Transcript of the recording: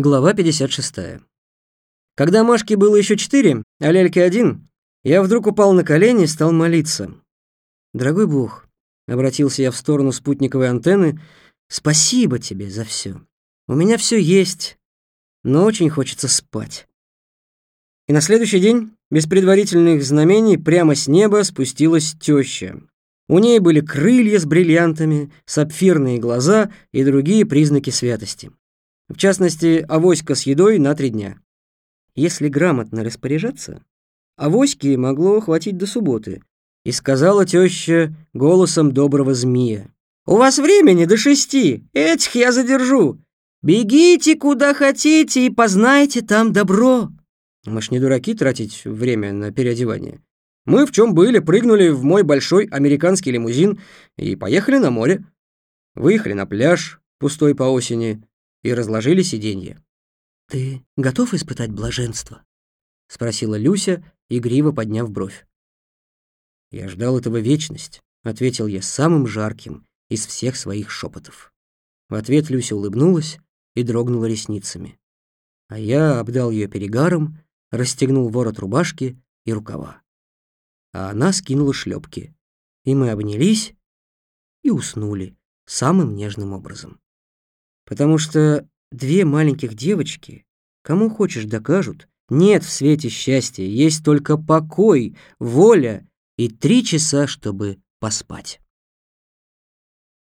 Глава 56. Когда Машке было еще четыре, а Ляльке один, я вдруг упал на колени и стал молиться. «Дорогой Бог», — обратился я в сторону спутниковой антенны, — «спасибо тебе за все. У меня все есть, но очень хочется спать». И на следующий день, без предварительных знамений, прямо с неба спустилась теща. У ней были крылья с бриллиантами, сапфирные глаза и другие признаки святости. В частности, авоська с едой на три дня. Если грамотно распоряжаться, авоськи могло хватить до субботы. И сказала теща голосом доброго змея. «У вас времени до шести, этих я задержу. Бегите куда хотите и познайте там добро». Мы ж не дураки тратить время на переодевание. Мы в чем были, прыгнули в мой большой американский лимузин и поехали на море. Выехали на пляж, пустой по осени, и разложили сиденье. «Ты готов испытать блаженство?» — спросила Люся, игриво подняв бровь. «Я ждал этого вечность», — ответил я самым жарким из всех своих шепотов. В ответ Люся улыбнулась и дрогнула ресницами. А я обдал ее перегаром, расстегнул ворот рубашки и рукава. А она скинула шлепки, и мы обнялись и уснули самым нежным образом. Потому что две маленьких девочки, кому хочешь докажут, нет в свете счастья, есть только покой, воля и три часа, чтобы поспать.